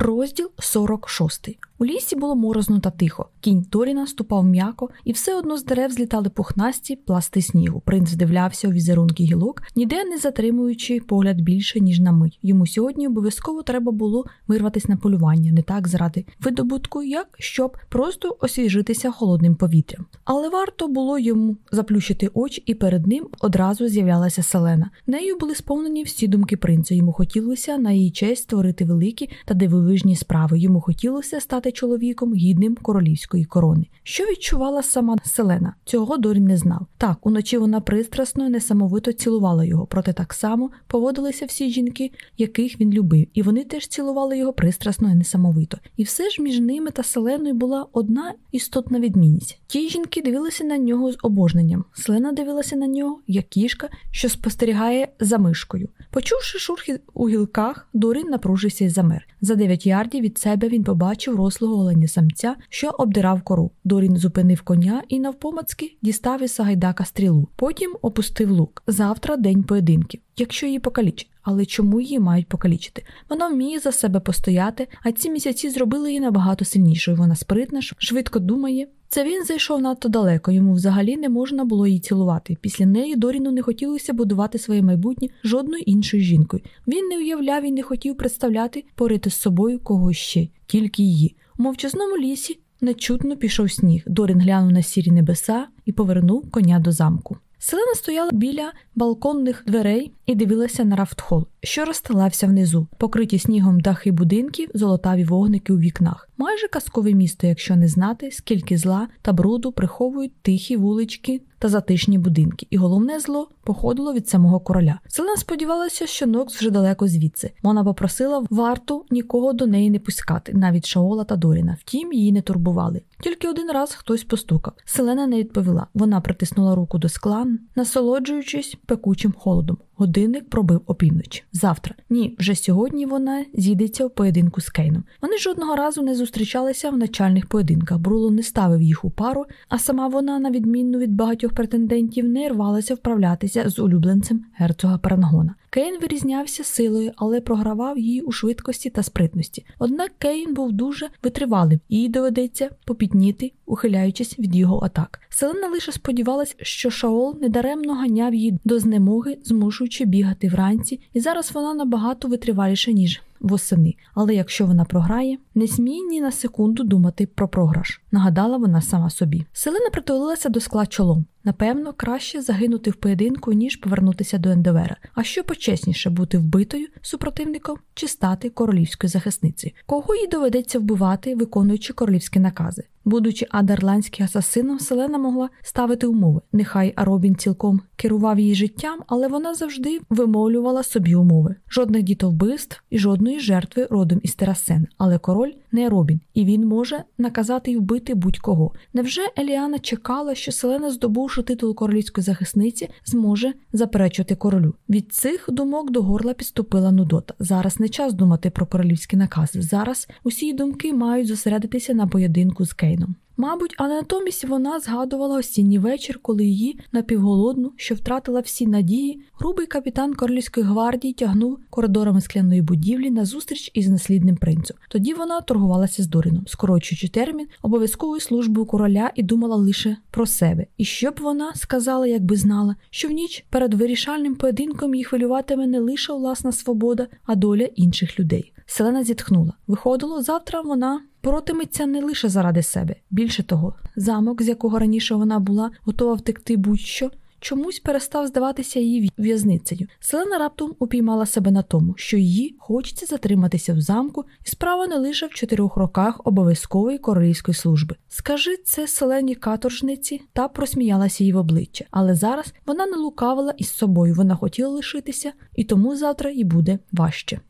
Розділ 46. У лісі було морозно та тихо. Кінь Торіна ступав м'яко, і все одно з дерев злітали пухнасті пласти снігу. Принц вдивлявся у візерунки гілок, ніде не затримуючи погляд більше, ніж на мить. Йому сьогодні обов'язково треба було вирватися на полювання, не так заради видобутку, як щоб просто освіжитися холодним повітрям. Але варто було йому заплющити очі, і перед ним одразу з'являлася селена. Нею були сповнені всі думки принца. Йому хотілося на її честь створити великі та дивовижні справи. Йому хотілося стати чоловіком гідним королівської корони. Що відчувала сама Селена? Цього Дорін не знав. Так, уночі вона пристрасно, і несамовито цілувала його, проте так само поводилися всі жінки, яких він любив, і вони теж цілували його пристрасно і несамовито. І все ж між ними та Селеною була одна істотна відмінність. Ті жінки дивилися на нього з обожненням. Селена дивилася на нього, як кішка, що спостерігає за мишкою. Почувши шурхи у гілках, Дорін напружився і замер. За дев'ять ярдів від себе він побачив рослого оленя самця, що обдирав кору. Дорін зупинив коня і навпомацки дістав із Сагайдака стрілу. Потім опустив лук. Завтра день поєдинків, якщо її покалічать. Але чому її мають покалічити? Вона вміє за себе постояти, а ці місяці зробили її набагато сильнішою. Вона спритна, швидко думає. Це він зайшов надто далеко, йому взагалі не можна було її цілувати. Після неї Доріну не хотілося будувати своє майбутнє жодною іншою жінкою. Він не уявляв і не хотів представляти порити з собою когось ще, тільки її. У мовчазному лісі нечутно пішов сніг. Дорін глянув на сірі небеса і повернув коня до замку. Селена стояла біля балконних дверей і дивилася на рафтхол, що розстилався внизу, покриті снігом дахи будинків, золотаві вогники у вікнах. Майже казкове місто, якщо не знати, скільки зла та бруду приховують тихі вулички та затишні будинки, і головне зло походило від самого короля. Селена сподівалася, що Нокс вже далеко звідси. Вона попросила варту нікого до неї не пускати, навіть Шаола та Доріна. Втім, її не турбували. Тільки один раз хтось постукав. Селена не відповіла. Вона притиснула руку до скла, насолоджуючись пекучим холодом. Годинник пробив опівночі. Завтра ні, вже сьогодні вона зійдеться в поєдинку з Кейном. Вони жодного разу не зустрічалися в начальних поєдинках. Бруло не ставив їх у пару, а сама вона, на відміну від багатьох претендентів, не рвалася вправлятися з улюбленцем герцога Парангона. Кейн вирізнявся силою, але програвав її у швидкості та спритності. Однак Кейн був дуже витривалим, їй доведеться попітніти, ухиляючись від його атак. Селена лише сподівалась, що Шаол недаремно ганяв її до знемоги, змушуючи бігати вранці, і зараз вона набагато витриваліша, ніж восени. Але якщо вона програє, не смій ні на секунду думати про програш, нагадала вона сама собі. Селена притулилася до скла чолом. Напевно, краще загинути в поєдинку, ніж повернутися до Ендовера. А що почесніше бути вбитою супротивником чи стати королівською захисницею? Кого їй доведеться вбивати, виконуючи королівські накази? Будучи адерландським асасином, Селена могла ставити умови. Нехай Аробін цілком керував її життям, але вона завжди вимовлювала собі умови. Жодних дітовбивств і жодної жертви родом із Терасен. Але король не Робін, і він може наказати й вбити будь-кого. Невже Еліана чекала, що Селена, здобувши титул королівської захисниці, зможе заперечувати королю? Від цих думок до горла підступила Нудота. Зараз не час думати про королівські накази. Зараз усі думки мають зосередитися на поєдинку з Кейном. Мабуть, але натомість вона згадувала осінній вечір, коли її напівголодну, що втратила всі надії, грубий капітан королівської гвардії тягнув коридорами скляної будівлі на зустріч із наслідним принцем. Тоді вона торгувалася з Доріном, скорочуючи термін обов'язкової служби у короля і думала лише про себе. І що б вона сказала, якби знала, що в ніч перед вирішальним поєдинком її хвилюватиме не лише власна свобода, а доля інших людей. Селена зітхнула. Виходило, завтра вона боротиметься не лише заради себе. Більше того, замок, з якого раніше вона була готова втекти будь-що, чомусь перестав здаватися її в'язницею. Селена раптом упіймала себе на тому, що їй хочеться затриматися в замку, і справа не лише в чотирьох роках обов'язкової королівської служби. Скажи це селені каторжниці та просміялася їй в обличчя, але зараз вона не лукавила із собою, вона хотіла лишитися, і тому завтра їй буде важче.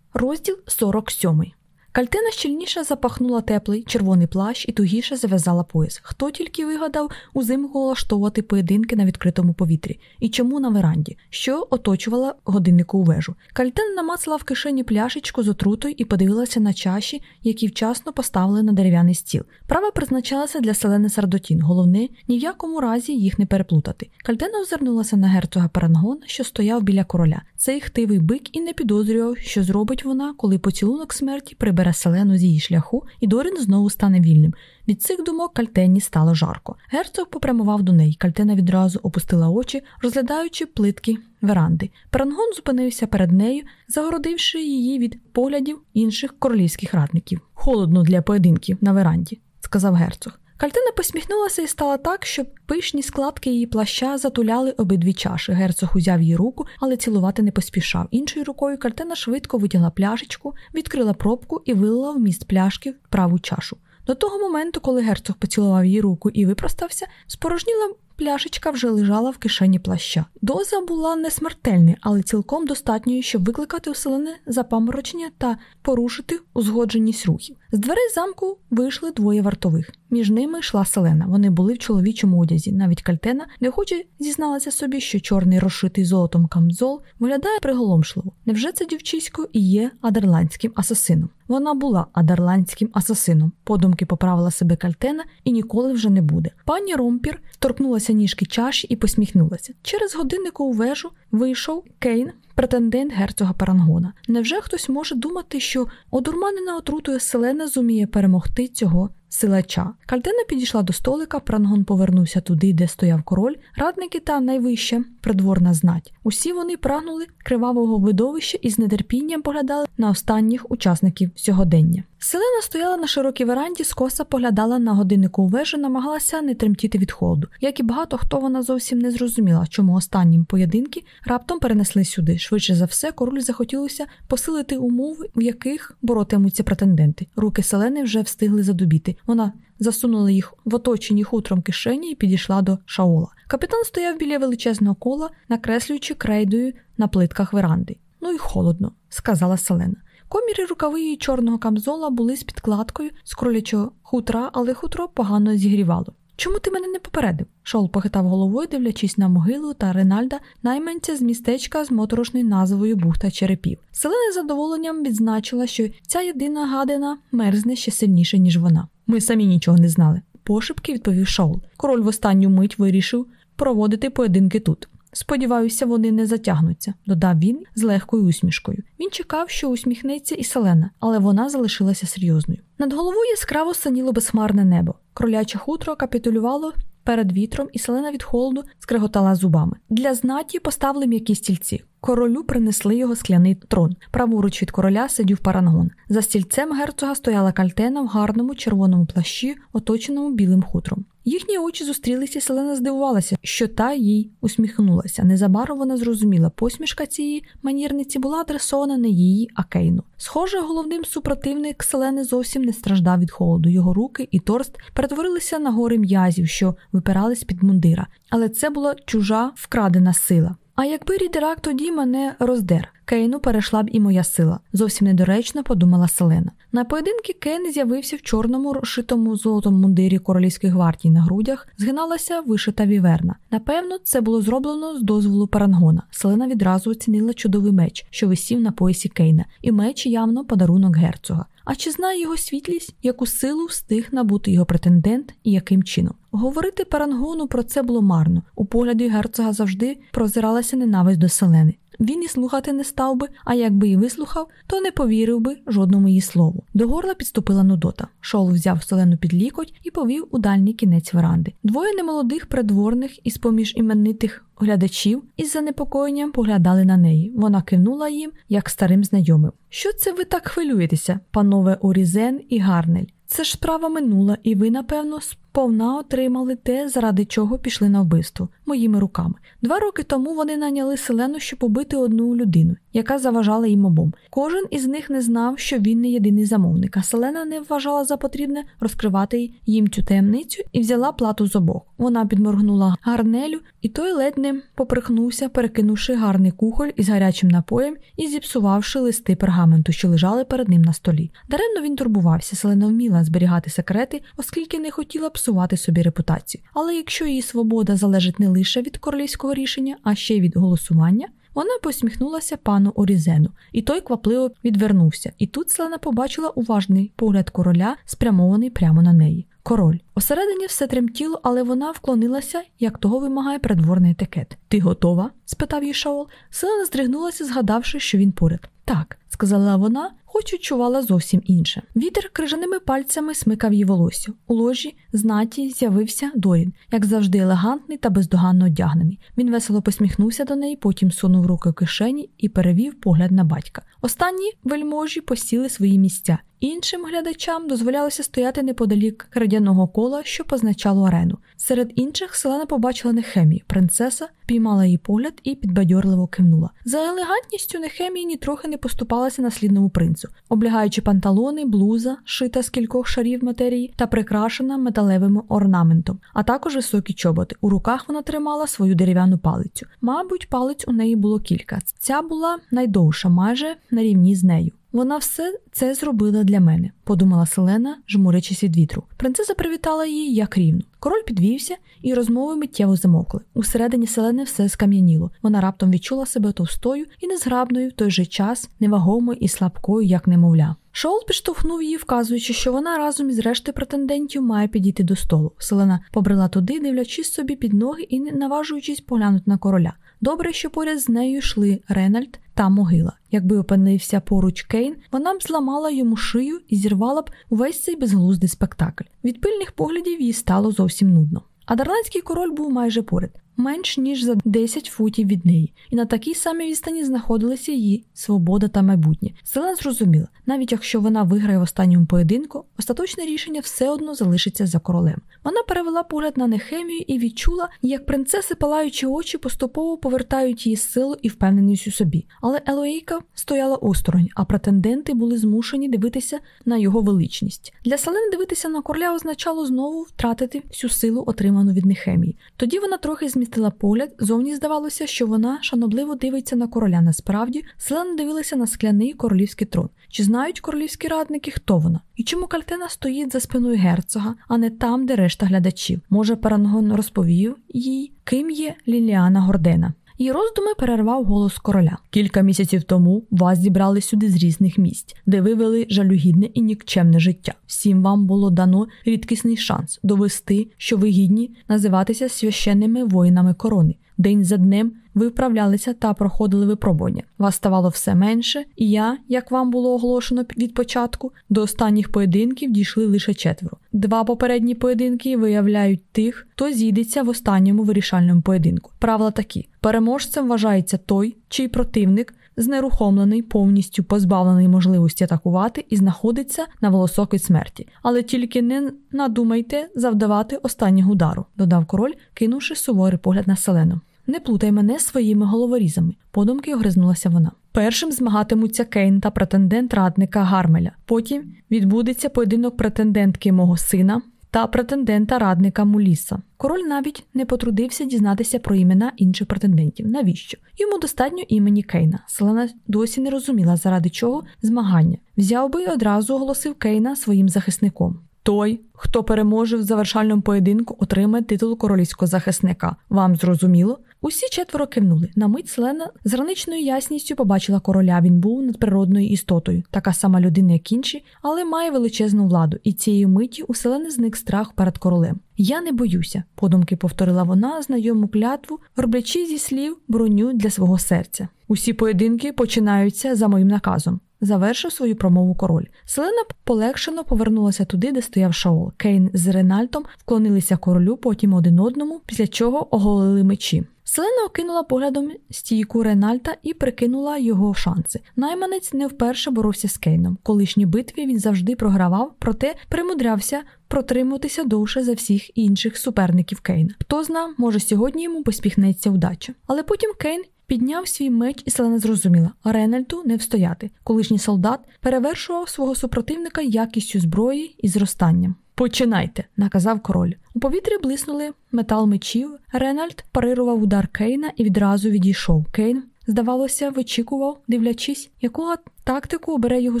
Розділ 47 Кальтина щільніше запахнула теплий червоний плащ і тугіше зав'язала пояс. Хто тільки вигадав узимку влаштовувати поєдинки на відкритому повітрі і чому на веранді, що оточувала годиннику вежу. Кальтина намацала в кишені пляшечку з отрутою і подивилася на чаші, які вчасно поставили на дерев'яний стіл. Права призначалася для селени Сардотін. Головне ні в якому разі їх не переплутати. Кальтина озирнулася на герцога Парангона, що стояв біля короля. Цей хтивий бик і не підозрював, що зробить вона, коли поцілунок смерті прибере селену з її шляху, і Дорін знову стане вільним. Від цих думок кальтені стало жарко. Герцог попрямував до неї. Кальтена відразу опустила очі, розглядаючи плитки веранди. Перангон зупинився перед нею, загородивши її від поглядів інших королівських радників. Холодно для поєдинків на веранді, сказав герцог. Кальтина посміхнулася і стала так, щоб пишні складки її плаща затуляли обидві чаші. Герцог узяв її руку, але цілувати не поспішав. Іншою рукою Кальтина швидко витягла пляшечку, відкрила пробку і вилила вміст пляшки в праву чашу. До того моменту, коли герцог поцілував її руку і випростався, спорожніла пляшечка вже лежала в кишені плаща. Доза була не смертельною, але цілком достатньою, щоб викликати уселене запаморочення та порушити узгодженість рухів. З дверей замку вийшли двоє вартових. Між ними йшла селена. Вони були в чоловічому одязі. Навіть кальтена неохоче зізналася собі, що чорний розшитий золотом камзол виглядає приголомшливо. Невже це дівчисько і є адерландським асасином? Вона була адерландським асасином. Подумки поправила себе кальтена і ніколи вже не буде. Пані Ромпір торкнулася ніжки чаші і посміхнулася. Через годинникову вежу вийшов Кейн, претендент герцога Парангона. Невже хтось може думати, що одурманена отрутою селена зуміє перемогти цього силача? Кальдена підійшла до столика, Парангон повернувся туди, де стояв король, радники та найвища придворна знать. Усі вони прагнули кривавого видовища і з нетерпінням поглядали на останніх учасників сьогодення. Селена стояла на широкій веранді, скоса поглядала на годиннику вежу, намагалася не тремтіти від холоду. Як і багато хто вона зовсім не зрозуміла, чому останнім поєдинки раптом перенесли сюди. Швидше за все, король захотілося посилити умови, в яких боротимуться претенденти. Руки селени вже встигли задубіти. Вона засунула їх в оточені хутром кишені і підійшла до Шаола. Капітан стояв біля величезного кола, накреслюючи крейдою на плитках веранди. Ну і холодно, сказала Селена. Коміри рукави її чорного камзола були з підкладкою з кролячого хутра, але хутро погано зігрівало. Чому ти мене не попередив? Шол похитав головою, дивлячись на могилу та Ренальда, найманця з містечка з моторошною назвою Бухта Черепів. Селена з задоволенням відзначила, що ця єдина гадина мерзне ще сильніше, ніж вона. Ми самі нічого не знали. Пошепки відповів Шоул. Король в останню мить вирішив проводити поєдинки тут. Сподіваюся, вони не затягнуться, додав він з легкою усмішкою. Він чекав, що усміхнеться і селена, але вона залишилася серйозною. Над головою яскраво саніло безхмарне небо. Кроляче хутро капітулювало перед вітром, і селена від холоду скреготала зубами. Для знаті поставили м'які стільці. Королю принесли його скляний трон. Праворуч від короля сидів парангон. За стільцем герцога стояла кальтена в гарному червоному плащі, оточеному білим хутром. Їхні очі зустрілися, Селена здивувалася, що та їй усміхнулася. Незабаром вона зрозуміла, посмішка цієї манірниці була адресована не їй, а Кейну. Схоже, головним супротивник Селени зовсім не страждав від холоду. Його руки і торс перетворилися на гори м'язів, що випирали з-під мундира. Але це була чужа вкрадена сила. А якби Рідерак тоді мене роздер, Кейну перейшла б і моя сила. Зовсім недоречно подумала Селена. На поєдинки Кейн з'явився в чорному розшитому золотом мундирі королівської гвардії на грудях, згиналася вишита віверна. Напевно, це було зроблено з дозволу Парангона. Селена відразу оцінила чудовий меч, що висів на поясі Кейна, і меч явно подарунок герцога. А чи знає його світлість, яку силу встиг набути його претендент і яким чином? Говорити Парангону про це було марно. У погляді герцога завжди прозиралася ненависть до селени. Він і слухати не став би, а якби і вислухав, то не повірив би жодному її слову. До горла підступила Нудота. Шол взяв селену під лікоть і повів у дальній кінець веранди. Двоє немолодих придворних із поміж іменитих глядачів із занепокоєнням поглядали на неї. Вона кивнула їм, як старим знайомим. Що це ви так хвилюєтеся, панове Орізен і Гарнель? Це ж справа минула, і ви, напевно, повна отримали те, заради чого пішли на вбивство моїми руками. Два роки тому вони наняли селену, щоб убити одну людину, яка заважала їм обом. Кожен із них не знав, що він не єдиний замовник, а селена не вважала за потрібне розкривати їм цю таємницю і взяла плату з обох. Вона підморгнула гарнелю, і той ледь не поприхнувся, перекинувши гарний кухоль із гарячим напоєм і зіпсувавши листи пергаменту, що лежали перед ним на столі. Даремно він турбувався, селена вміла зберігати секрети, оскільки не хотіла псувати собі репутацію. Але якщо її свобода залежить не лише від королівського рішення, а ще й від голосування. Вона посміхнулася пану Орізену, і той квапливо відвернувся. І тут Селена побачила уважний погляд короля, спрямований прямо на неї. Король осередині все тремтіло, але вона вклонилася, як того вимагає придворний етикет. Ти готова? спитав її Шаол. Селена здригнулася, згадавши, що він поряд. Так, сказала вона, хоч відчувала зовсім інше. Вітер крижаними пальцями смикав її волосся. У ложі знаті з'явився Дорін, як завжди, елегантний та бездоганно одягнений. Він весело посміхнувся до неї, потім сунув руки в кишені і перевів погляд на батька. Останні вельможі посіли свої місця. Іншим глядачам дозволялося стояти неподалік крадяного кола, що позначало арену. Серед інших Селена побачила Нехемію. Принцеса піймала її погляд і підбадьорливо кивнула. За елегантністю Нехемії нітрохи не поступалася наслідному принцу, облягаючи панталони, блуза, шита з кількох шарів матерії та прикрашена металевим орнаментом, а також високі чоботи. У руках вона тримала свою дерев'яну палицю. Мабуть, палиць у неї було кілька. Ця була найдовша, майже на рівні з нею. Вона все це зробила для мене, подумала Селена, жмурячись від вітру. Принцеса привітала її як рівно. Король підвівся, і розмови миттєво замовкли. Усередині селени все скам'яніло. Вона раптом відчула себе товстою і незграбною в той же час, невагомою і слабкою, як немовля. Шоул підштовхнув її, вказуючи, що вона разом із рештою претендентів має підійти до столу. Селена побрела туди, дивлячись собі під ноги і не наважуючись поглянути на короля. Добре, що поряд з нею йшли Ренальд та могила. Якби опинився поруч Кейн, вона б зламала йому шию і зірвала б увесь цей безглуздий спектакль. Від пильних поглядів їй стало зовсім нудно. А дарландський король був майже поряд менш ніж за 10 футів від неї, і на такій самій відстані знаходилися її свобода та майбутнє. Селена зрозуміла, навіть якщо вона виграє в останньому поєдинку, остаточне рішення все одно залишиться за королем. Вона перевела погляд на Нехемію і відчула, як принцеси, палаючи очі, поступово повертають її силу і впевненість у собі. Але Елоїка стояла осторонь, а претенденти були змушені дивитися на його величність. Для Селени дивитися на короля означало знову втратити всю силу, отриману від Нехемії. Тоді вона трохи змістила змістила погляд, зовні здавалося, що вона шанобливо дивиться на короля. Насправді, селена дивилася на скляний королівський трон. Чи знають королівські радники, хто вона? І чому Кальтена стоїть за спиною герцога, а не там, де решта глядачів? Може, Парангон розповів їй, ким є Ліліана Гордена. Її роздуми перервав голос короля. Кілька місяців тому вас зібрали сюди з різних місць, де ви вели жалюгідне і нікчемне життя. Всім вам було дано рідкісний шанс довести, що ви гідні називатися священними воїнами корони. День за днем ви вправлялися та проходили випробування. Вас ставало все менше, і я, як вам було оголошено від початку, до останніх поєдинків дійшли лише четверо. Два попередні поєдинки виявляють тих, хто зійдеться в останньому вирішальному поєдинку. Правила такі: переможцем вважається той, чий противник. Знерухомлений, повністю позбавлений можливості атакувати і знаходиться на волосок від смерті. Але тільки не надумайте завдавати останнього удару, додав король, кинувши суворий погляд на селену. Не плутай мене своїми головорізами, подумки огризнулася вона. Першим змагатимуться Кейн та претендент радника Гармеля. Потім відбудеться поєдинок претендентки мого сина та претендента радника Муліса. Король навіть не потрудився дізнатися про імена інших претендентів. Навіщо? Йому достатньо імені Кейна. Селена досі не розуміла, заради чого змагання. Взяв би і одразу оголосив Кейна своїм захисником. Той, хто переможе в завершальному поєдинку, отримає титул королівського захисника. Вам зрозуміло? Усі четверо кивнули. На мить Селена з граничною ясністю побачила короля. Він був надприродною істотою, така сама людина, як інші, але має величезну владу, і цієї миті у Селени зник страх перед королем. Я не боюся, подумки повторила вона знайому клятву, роблячи зі слів броню для свого серця. Усі поєдинки починаються за моїм наказом. Завершив свою промову король. Селена полегшено повернулася туди, де стояв Шаол. Кейн з Ренальтом вклонилися королю, потім один одному, після чого оголили мечі. Селена окинула поглядом стійку Ренальта і прикинула його шанси. Найманець не вперше боровся з Кейном. Колишній битві він завжди програвав, проте примудрявся протримуватися довше за всіх інших суперників Кейна. Хто зна, може сьогодні йому поспіхнеться удача. Але потім Кейн. Підняв свій меч і селена зрозуміла, Ренальду не встояти. Колишній солдат перевершував свого супротивника якістю зброї і зростанням. Починайте, наказав король. У повітрі блиснули метал мечів. Ренальд парирував удар Кейна і відразу відійшов. Кейн, здавалося, вичікував, дивлячись, яку тактику обере його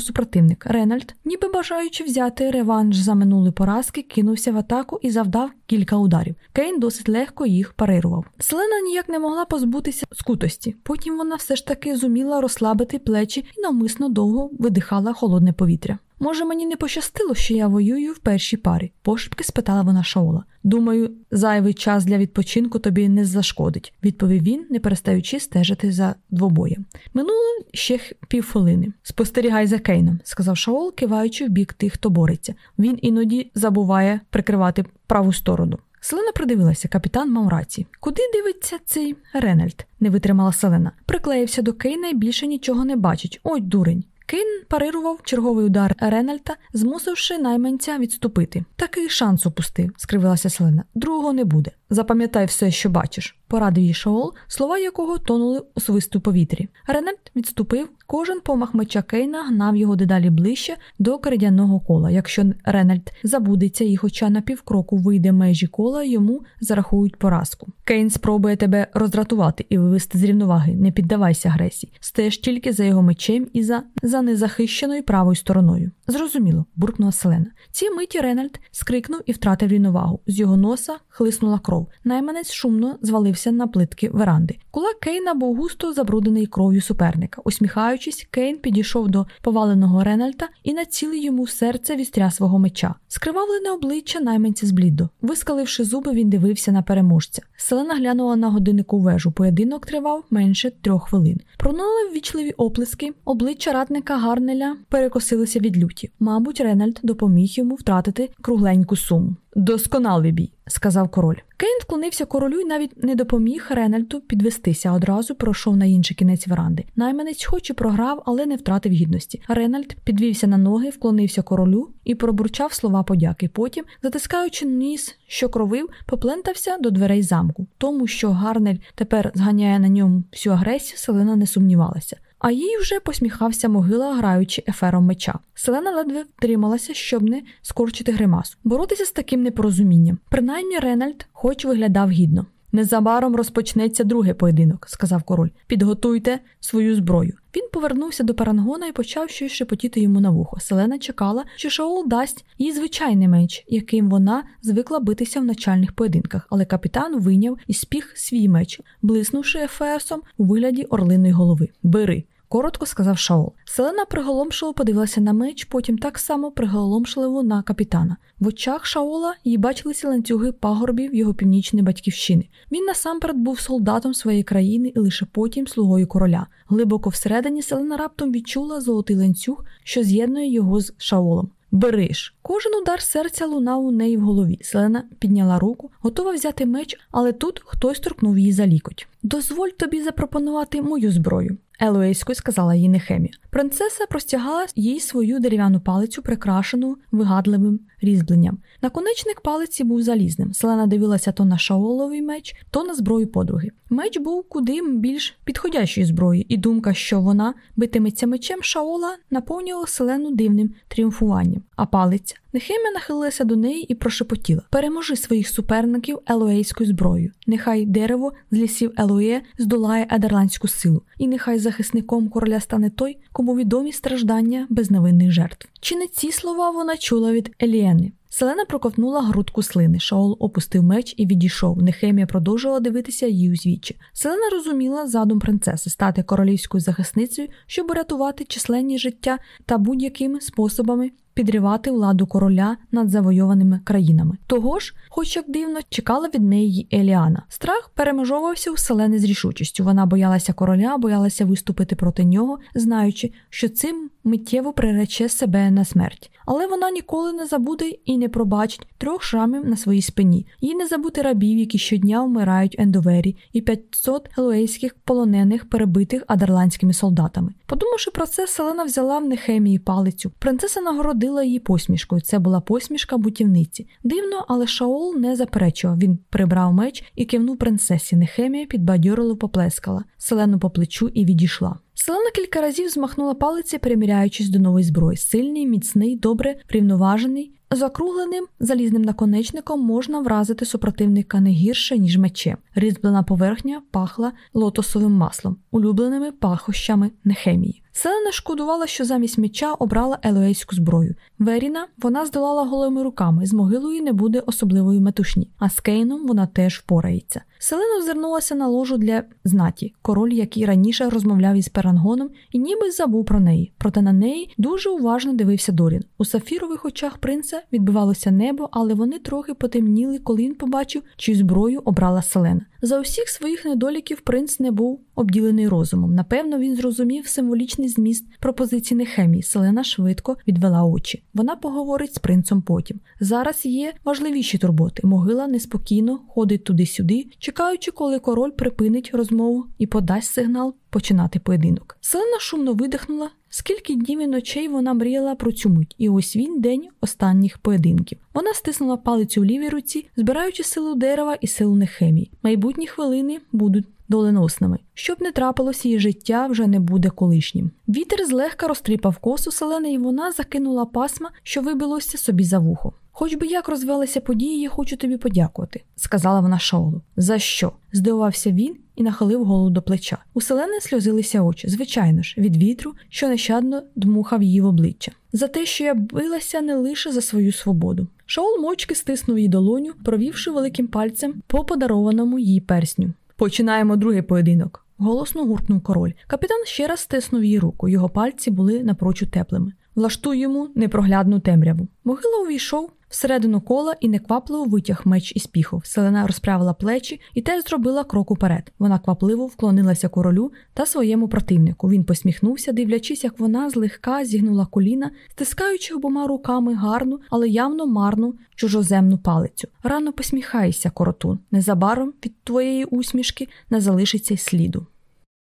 супротивник. Ренальд, ніби бажаючи взяти реванш за минулі поразки, кинувся в атаку і завдав кілька ударів. Кейн досить легко їх парирував. Селена ніяк не могла позбутися скутості. Потім вона все ж таки зуміла розслабити плечі і навмисно довго видихала холодне повітря. Може, мені не пощастило, що я воюю в першій парі, пошепки спитала вона Шаола. Думаю, зайвий час для відпочинку тобі не зашкодить, відповів він, не перестаючи стежити за двобоєм. Минуло ще півхвилини. Спостерігай за Кейном, сказав Шаол, киваючи в бік тих, хто бореться. Він іноді забуває прикривати праву сторону. Селена придивилася, капітан мав рації. Куди дивиться цей Ренальд? не витримала Селена. Приклеївся до Кейна і більше нічого не бачить. Ой, дурень. Кейн парирував черговий удар Ренальта, змусивши найманця відступити. Такий шанс упустив, скривилася Селена. Другого не буде. Запам'ятай все, що бачиш порадив їй Шаол, слова якого тонули у свисту повітрі. Ренальд відступив, кожен помах меча Кейна гнав його дедалі ближче до кридяного кола. Якщо Ренальд забудеться і, хоча на півкроку вийде межі кола, йому зарахують поразку. Кейн спробує тебе роздратувати і вивести з рівноваги. Не піддавайся агресії, стеж тільки за його мечем і за, за незахищеною правою стороною. Зрозуміло, буркнула Селена. Ці миті Ренальд скрикнув і втратив рівновагу. З його носа хлиснула кров. Найманець шумно звалився на плитки веранди. Кулак Кейна був густо забруднений кров'ю суперника. Усміхаючись, Кейн підійшов до поваленого Ренальта і націлив йому в серце вістря свого меча. Скривавлене обличчя найманця зблідо. Вискаливши зуби, він дивився на переможця. Селена глянула на годиннику вежу. Поєдинок тривав менше трьох хвилин. Пронули ввічливі оплески. Обличчя ратника Гарнеля перекосилися від люті. Мабуть, Ренальд допоміг йому втратити кругленьку суму. Досконалий бій, сказав король. Кейн вклонився королю і навіть не допоміг Ренальду підвестися. Одразу пройшов на інший кінець веранди. Найманець, хоч і програв, але не втратив гідності. Ренальд підвівся на ноги, вклонився королю і пробурчав слова подяки. Потім, затискаючи ніс, що кровив, поплентався до дверей замку. Тому, що Гарнель тепер зганяє на ньому всю агресію, Селена не сумнівалася а їй вже посміхався могила, граючи ефером меча. Селена ледве втрималася, щоб не скорчити гримасу. Боротися з таким непорозумінням. Принаймні Ренальд, хоч виглядав гідно. Незабаром розпочнеться другий поєдинок, сказав король. Підготуйте свою зброю. Він повернувся до парангона і почав щось шепотіти йому на вухо. Селена чекала, що Шаол дасть їй звичайний меч, яким вона звикла битися в начальних поєдинках, але капітан вийняв із піхв свій меч, блиснувши ефесом у вигляді орлиної голови. Бери коротко сказав Шаол. Селена приголомшено подивилася на меч, потім так само приголомшливо на капітана. В очах Шаола їй бачилися ланцюги пагорбів його північної батьківщини. Він насамперед був солдатом своєї країни і лише потім слугою короля. Глибоко всередині Селена раптом відчула золотий ланцюг, що з'єднує його з Шаолом. Бери ж. Кожен удар серця лунав у неї в голові. Селена підняла руку, готова взяти меч, але тут хтось торкнув її за лікоть. Дозволь тобі запропонувати мою зброю. Елоейською сказала їй Нехемія. Принцеса простягала їй свою дерев'яну палицю, прикрашену вигадливим різьбленням. Наконечник палиці був залізним. Селена дивилася то на шаоловий меч, то на зброю подруги. Меч був куди більш підходящою зброєю, і думка, що вона битиметься мечем Шаола, наповнювала селену дивним тріумфуванням. А палиця Нехемія нахилилася до неї і прошепотіла: Переможи своїх суперників елоейською зброєю. Нехай дерево з лісів Елоє здолає едерландську силу, і нехай захисником короля стане той, кому відомі страждання безневинних жертв. Чи не ці слова вона чула від Еліени? Селена проковтнула грудку слини. Шаол опустив меч і відійшов. Нехемія продовжувала дивитися її узвіччя. Селена розуміла задум принцеси стати королівською захисницею, щоб рятувати численні життя та будь-якими способами підривати владу короля над завойованими країнами. Того ж, хоч як дивно, чекала від неї Еліана. Страх перемежовувався у селени з рішучістю. Вона боялася короля, боялася виступити проти нього, знаючи, що цим миттєво прирече себе на смерть. Але вона ніколи не забуде і не пробачить трьох шрамів на своїй спині. Їй не забути рабів, які щодня вмирають в ендовері, і 500 гелуейських полонених, перебитих адерландськими солдатами. Подумавши про це, Селена взяла в Нехемії палицю. Принцеса нагородила її посмішкою. Це була посмішка бутівниці. Дивно, але Шаол не заперечував. Він прибрав меч і кивнув принцесі. Нехемія підбадьорило поплескала селену по плечу і відійшла. Селена кілька разів змахнула палиці, приміряючись до нової зброї. Сильний, міцний, добре врівноважений. З округленим залізним наконечником можна вразити супротивника не гірше, ніж мечем. Різьблена поверхня пахла лотосовим маслом, улюбленими пахощами нехемії. Селена шкодувала, що замість меча обрала елоейську зброю. Веріна вона здолала голими руками, з могилою не буде особливої метушні, а з Кейном вона теж впорається. Селена озирнулася на ложу для знаті, король, який раніше розмовляв із перангоном, і ніби забув про неї. Проте на неї дуже уважно дивився Дорін. У сафірових очах принца відбивалося небо, але вони трохи потемніли, коли він побачив, чию зброю обрала Селена. За усіх своїх недоліків принц не був обділений розумом. Напевно, він зрозумів символічний зміст пропозиції Нехемії. Селена швидко відвела очі. Вона поговорить з принцем потім. Зараз є важливіші турботи. Могила неспокійно ходить туди-сюди, чекаючи, коли король припинить розмову і подасть сигнал починати поєдинок. Селена шумно видихнула. Скільки днів і ночей вона мріяла про цю мить, і ось він день останніх поєдинків. Вона стиснула палицю в лівій руці, збираючи силу дерева і силу нехемії. Майбутні хвилини будуть доленосними. Щоб не трапилось, її життя вже не буде колишнім. Вітер злегка розтріпав косу селени, і вона закинула пасма, що вибилося собі за вухо. Хоч би як розвелися події, я хочу тобі подякувати, сказала вона Шаолу. За що? здивувався він і нахилив голову до плеча. У селени сльозилися очі, звичайно ж, від вітру, що нещадно дмухав її в обличчя. За те, що я билася не лише за свою свободу. Шаол мочки стиснув її долоню, провівши великим пальцем по подарованому їй персню. Починаємо другий поєдинок. Голосно гуркнув король. Капітан ще раз стиснув її руку. Його пальці були напрочуд теплими. Влаштуй йому непроглядну темряву. Могила увійшов всередину кола і неквапливо витяг меч із піхов. Селена розправила плечі і теж зробила крок уперед. Вона квапливо вклонилася королю та своєму противнику. Він посміхнувся, дивлячись, як вона злегка зігнула коліна, стискаючи обома руками гарну, але явно марну чужоземну палицю. Рано посміхайся, коротун. Незабаром від твоєї усмішки не залишиться сліду.